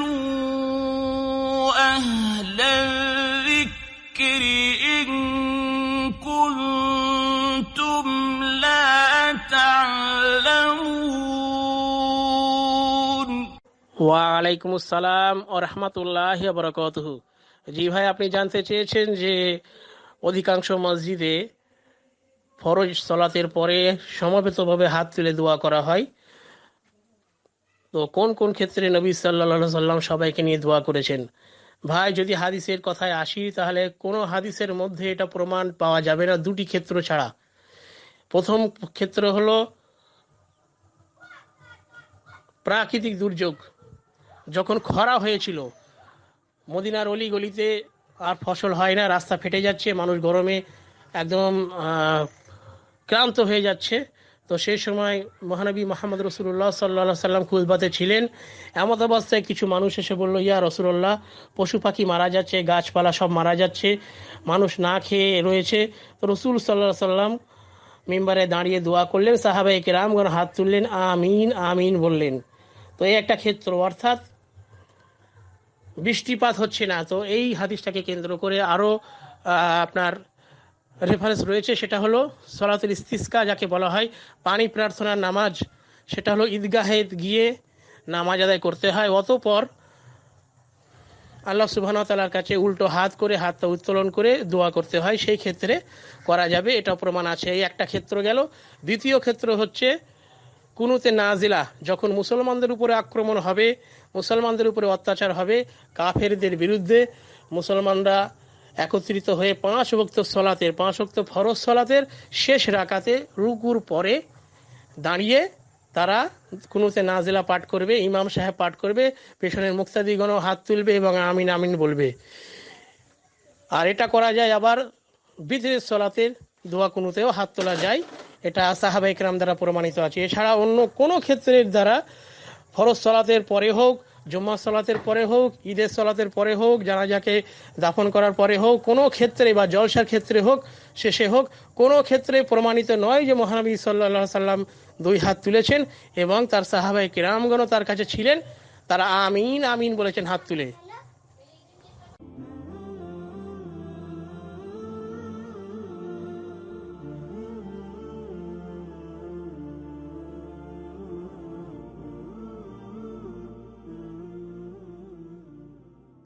فاسألوا أهل الذكر إن كنتم لا تعلمون ওয়ালাইকুম আসসালাম ও রহমতুল্লাহ বরকতহ জি ভাই আপনি জানতে চেয়েছেন যে অধিকাংশ মসজিদে ফরজ সলাতের পরে সমবেতভাবে হাত তুলে দোয়া করা হয় তো কোন কোন ক্ষেত্রে নবী সাল্লা সাল্লাম সবাইকে নিয়ে দোয়া করেছেন? ভাই, যদি হাদিসের কথায় আসি, তাহলে কোনো হাদিসের মধ্যে এটা প্রমাণ পাওয়া যাবে না, দুটি ক্ষেত্র ছাড়া। প্রথম ক্ষেত্র হলো প্রাকৃতিক দুর্যোগ। যখন খরা হয়েছিল, মদিনার অলি গলিতে আর ফসল হয় না, রাস্তা ফেটে যাচ্ছে, মানুষ গরমে একদম ক্লান্ত হয়ে যাচ্ছে। তো সেই সময় মহানবী মোহাম্মদ রসুল্লাহ সাল্লা সাল্লাম খুলবাতে ছিলেন। এমত অবস্থায় কিছু মানুষ এসে বলল, ইয়া রসুল্লাহ পশু পাখি মারা যাচ্ছে, গাছপালা সব মারা যাচ্ছে, মানুষ না খেয়ে রয়েছে। তো রসুল সাল্লাহ সাল্লাম মেম্বারে দাঁড়িয়ে দোয়া করলেন সাহাবাই রামগণ হাত তুললেন, আমিন আমিন বললেন। তো এই একটা ক্ষেত্র, অর্থাৎ বৃষ্টিপাত হচ্ছে না। তো এই হাদিসটাকে কেন্দ্র করে আরও আপনার রেফারেন্স রয়েছে, সেটা হলো সলাতুল ইস্তিস্কা যাকে বলা হয়। পানি প্রার্থনার নামাজ, সেটা হলো ঈদগাহে গিয়ে নামাজ আদায় করতে হয়। অতপর আল্লাহ সুবাহ তালার কাছে উল্টো হাত করে, হাতটা উত্তোলন করে দোয়া করতে হয়। সেই ক্ষেত্রে করা যাবে, এটা প্রমাণ আছে। এই একটা ক্ষেত্র গেল। দ্বিতীয় ক্ষেত্র হচ্ছে কুনুতে নাজিলা, যখন মুসলমানদের উপরে আক্রমণ হবে, মুসলমানদের উপরে অত্যাচার হবে, কাফেরদের বিরুদ্ধে মুসলমানরা একত্রিত হয়ে পাঁচ ভক্ত সলাতের, পাঁচ ভক্ত ফরজ সলাতের শেষ রাকাতে রুকুর পরে দাঁড়িয়ে তারা কুনুতে নাজিলা পাঠ করবে, ইমাম সাহেব পাঠ করবে, পেছনের মুক্তাদিগণও হাত তুলবে এবং আমিন আমিন বলবে। আর এটা করা যায় আবার বিধের সলাতের দোয়া কুনুতেও হাত তোলা যায়। এটা সাহাবা ইকরাম দ্বারা প্রমাণিত আছে। এছাড়া অন্য কোনো ক্ষেত্রের দ্বারা ফরজ সলাতের পরে হোক জুম্মা সলাতের পরে হোক, ঈদের সলাতের পরে হোক, জানাজাকে দাফন করার পরে হোক, কোনো ক্ষেত্রে বা জলসার ক্ষেত্রে হোক, শেষে হোক, কোনো ক্ষেত্রে প্রমাণিত নয় যে মহানবী সাল্লা সাল্লাম দুই হাত তুলেছেন এবং তার সাহাবাই কিরামগণও তার কাছে ছিলেন। তারা আমিন আমিন বলেছেন হাত তুলে।